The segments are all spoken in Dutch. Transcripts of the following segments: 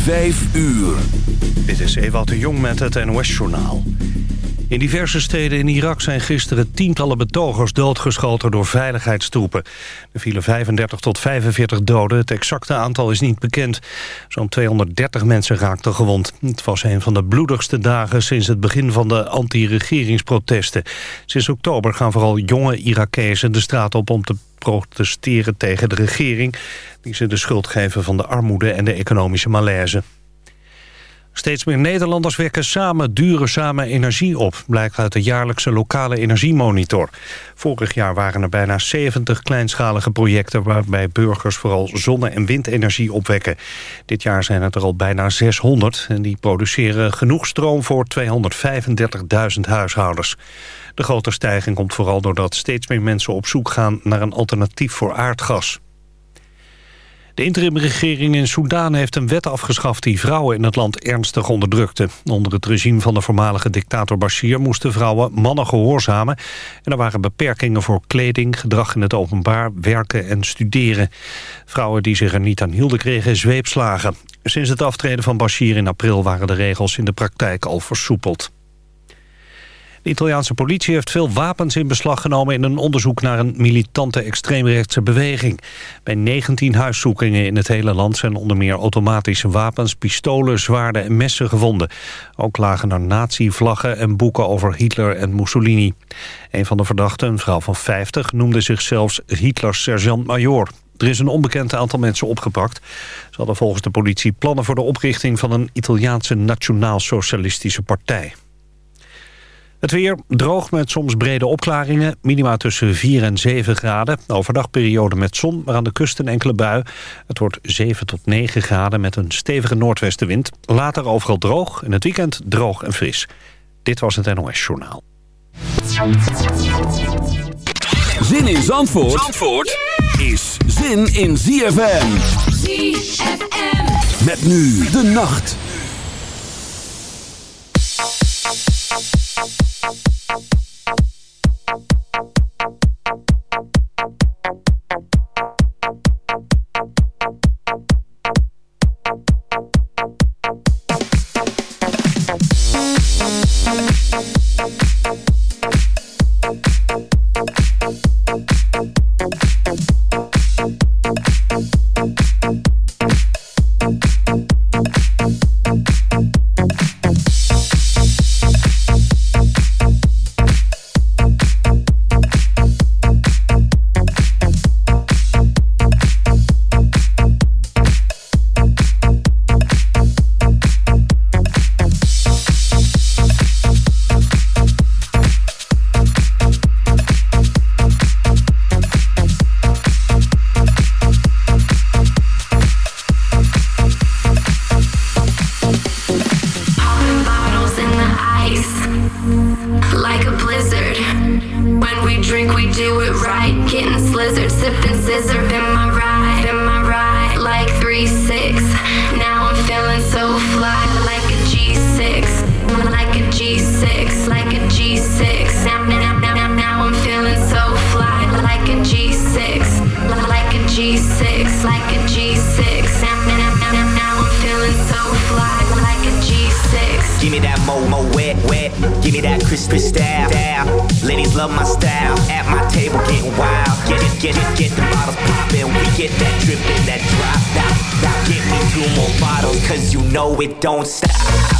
Vijf uur. Dit is Ewout de Jong met het NOS-journaal. In diverse steden in Irak zijn gisteren tientallen betogers doodgeschoten door veiligheidstroepen. Er vielen 35 tot 45 doden. Het exacte aantal is niet bekend. Zo'n 230 mensen raakten gewond. Het was een van de bloedigste dagen sinds het begin van de anti-regeringsprotesten. Sinds oktober gaan vooral jonge Irakezen de straat op om te protesteren tegen de regering... die ze de schuld geven van de armoede en de economische malaise. Steeds meer Nederlanders wekken samen dure samen energie op... blijkt uit de jaarlijkse lokale energiemonitor. Vorig jaar waren er bijna 70 kleinschalige projecten... waarbij burgers vooral zonne- en windenergie opwekken. Dit jaar zijn het er al bijna 600... en die produceren genoeg stroom voor 235.000 huishoudens. De grote stijging komt vooral doordat steeds meer mensen op zoek gaan... naar een alternatief voor aardgas. De interimregering in Soedan heeft een wet afgeschaft... die vrouwen in het land ernstig onderdrukte. Onder het regime van de voormalige dictator Bashir... moesten vrouwen mannen gehoorzamen. En er waren beperkingen voor kleding, gedrag in het openbaar... werken en studeren. Vrouwen die zich er niet aan hielden kregen zweepslagen. Sinds het aftreden van Bashir in april... waren de regels in de praktijk al versoepeld. De Italiaanse politie heeft veel wapens in beslag genomen... in een onderzoek naar een militante extreemrechtse beweging. Bij 19 huiszoekingen in het hele land zijn onder meer automatische wapens... pistolen, zwaarden en messen gevonden. Ook lagen er nazi-vlaggen en boeken over Hitler en Mussolini. Een van de verdachten, een vrouw van 50, noemde zich zelfs Hitlers sergeant-major. Er is een onbekend aantal mensen opgepakt. Ze hadden volgens de politie plannen voor de oprichting van een Italiaanse nationaal-socialistische partij. Het weer droog met soms brede opklaringen. Minima tussen 4 en 7 graden. Overdag periode met zon, maar aan de kust een enkele bui. Het wordt 7 tot 9 graden met een stevige noordwestenwind. Later overal droog. In het weekend droog en fris. Dit was het NOS Journaal. Zin in Zandvoort, Zandvoort is zin in ZFM. ZFM. Met nu de nacht. Bye. Give me that mo mo wet wet. Give me that crispy crisp style. Ladies love my style. At my table getting wild. Get it, get it, get the bottles poppin'. We get that drip and that drop. Now, now get me two more bottles, 'cause you know it don't stop.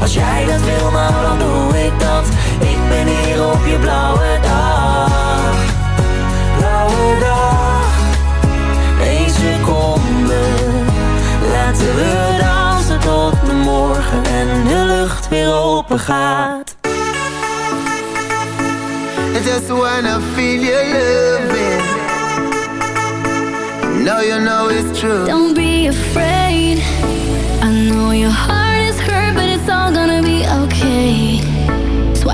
Als jij dat wil, maar dan doe ik dat. Ik ben hier op je blauwe dag. Blauwe dag. Eén seconde. Laten we dansen tot de morgen En de lucht weer open gaat. I just wanna feel your loving Now you know it's true. Don't be afraid. I know your heart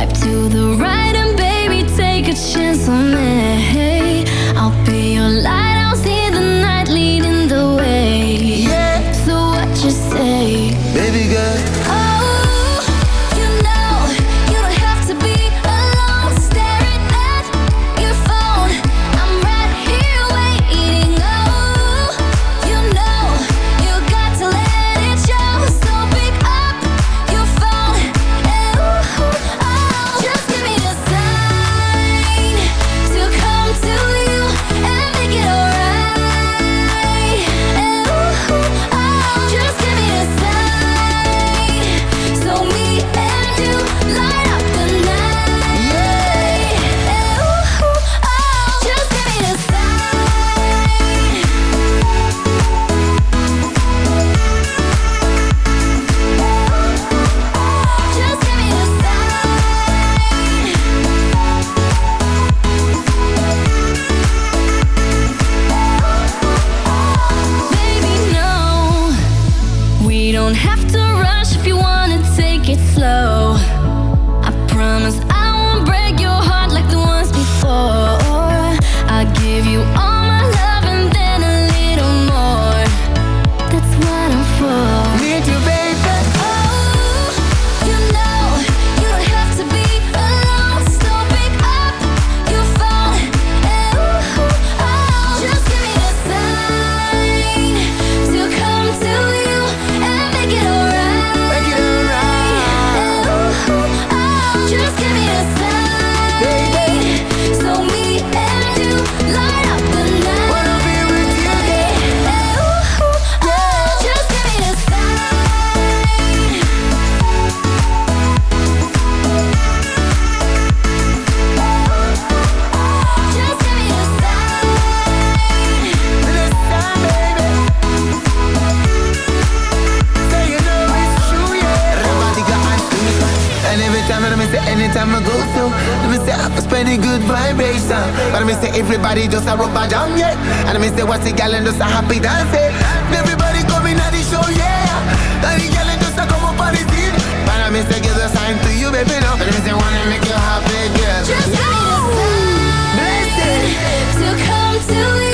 swipe to the right. Everybody just a rubber down, yeah. And I mean, say, what's the gal and just a happy dance, yeah. Everybody coming at the show, yeah. And the gal and just a come up on the scene. But I mean, say, give the sign to you, baby, no. And I mean, say, wanna make you happy, girl. Just yeah. a to come to you.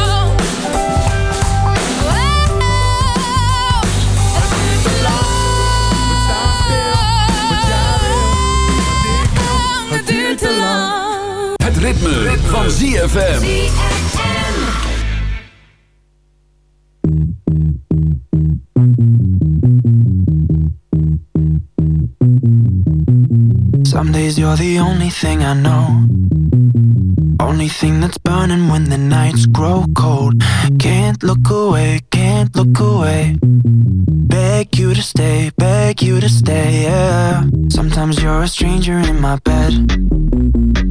Het ritme, van ZFM. Some days you're the only thing I know. Only thing that's burning when the nights grow cold. Can't look away, can't look away. Beg you to stay, beg you to stay, yeah. Sometimes you're a stranger in my bed.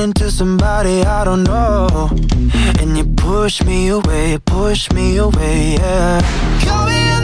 Into somebody I don't know. And you push me away, push me away, yeah. Call me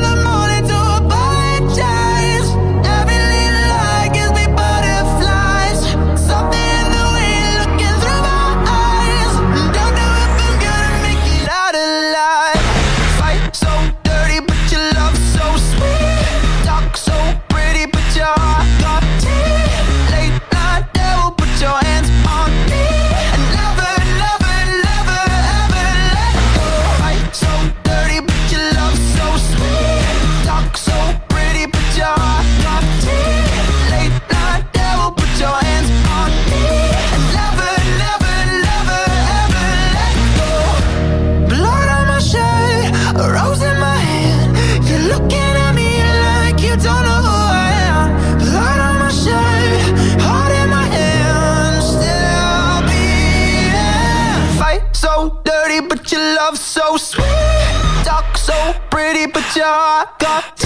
heart got